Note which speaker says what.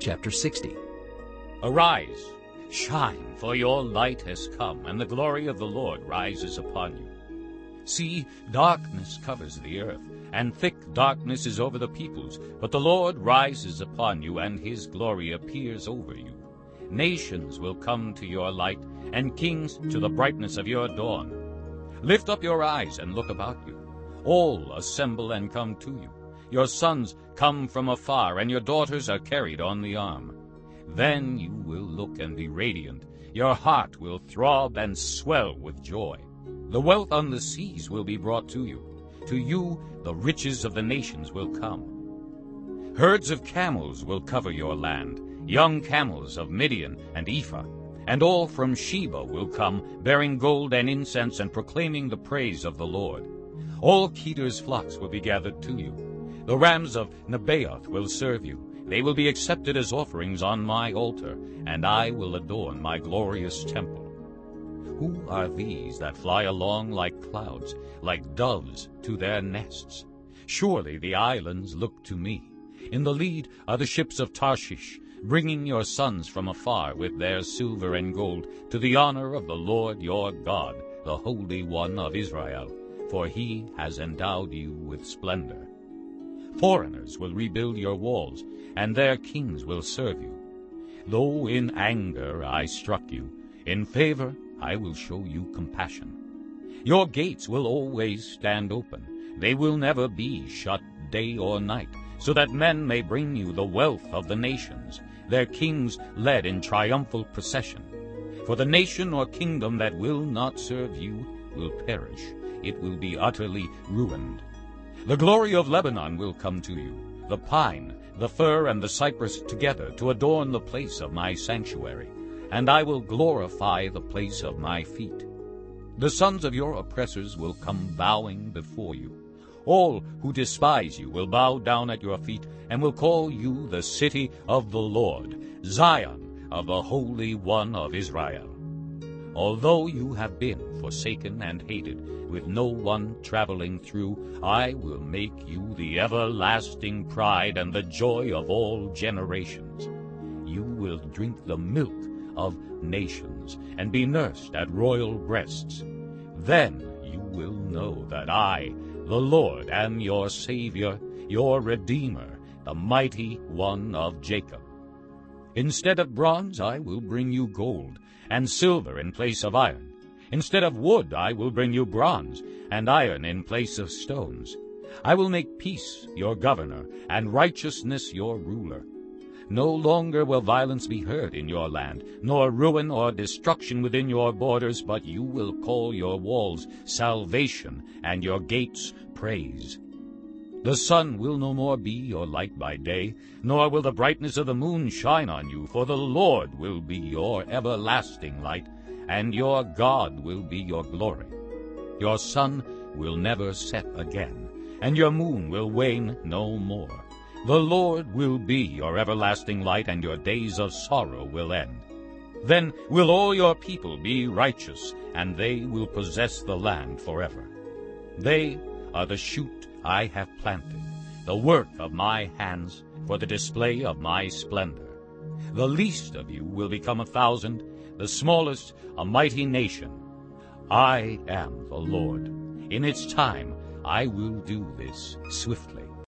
Speaker 1: Chapter 60
Speaker 2: Arise, shine, for your light has come, and the glory of the Lord rises upon you. See, darkness covers the earth, and thick darkness is over the peoples, but the Lord rises upon you, and his glory appears over you. Nations will come to your light, and kings to the brightness of your dawn. Lift up your eyes and look about you. All assemble and come to you. Your sons come from afar, and your daughters are carried on the arm. Then you will look and be radiant. Your heart will throb and swell with joy. The wealth on the seas will be brought to you. To you the riches of the nations will come. Herds of camels will cover your land, young camels of Midian and Ephah. And all from Sheba will come, bearing gold and incense and proclaiming the praise of the Lord. All Kedar's flocks will be gathered to you. The rams of Nebaioth will serve you. They will be accepted as offerings on my altar, and I will adorn my glorious temple. Who are these that fly along like clouds, like doves to their nests? Surely the islands look to me. In the lead are the ships of Tarshish, bringing your sons from afar with their silver and gold to the honor of the Lord your God, the Holy One of Israel, for he has endowed you with splendor. Foreigners will rebuild your walls, and their kings will serve you. Though in anger I struck you, in favor I will show you compassion. Your gates will always stand open. They will never be shut day or night, so that men may bring you the wealth of the nations, their kings led in triumphal procession. For the nation or kingdom that will not serve you will perish. It will be utterly ruined. The glory of Lebanon will come to you, the pine, the fir, and the cypress together to adorn the place of my sanctuary and I will glorify the place of my feet. The sons of your oppressors will come bowing before you. All who despise you will bow down at your feet and will call you the city of the Lord, Zion of the Holy One of Israel. Although you have been forsaken and hated, with no one traveling through, I will make you the everlasting pride and the joy of all generations. You will drink the milk of nations, and be nursed at royal breasts. Then you will know that I, the Lord, am your Savior, your Redeemer, the mighty one of Jacob. Instead of bronze I will bring you gold, and silver in place of iron. Instead of wood I will bring you bronze, and iron in place of stones. I will make peace your governor, and righteousness your ruler. No longer will violence be heard in your land, nor ruin or destruction within your borders, but you will call your walls salvation and your gates praise. The sun will no more be your light by day, nor will the brightness of the moon shine on you, for the Lord will be your everlasting light, and your God will be your glory. Your sun will never set again, and your moon will wane no more. The Lord will be your everlasting light, and your days of sorrow will end. Then will all your people be righteous, and they will possess the land forever. They are the shoot I have planted, the work of my hands, for the display of my splendor. The least of you will become a thousand, the smallest a mighty nation. I am the Lord. In its time I will do this swiftly.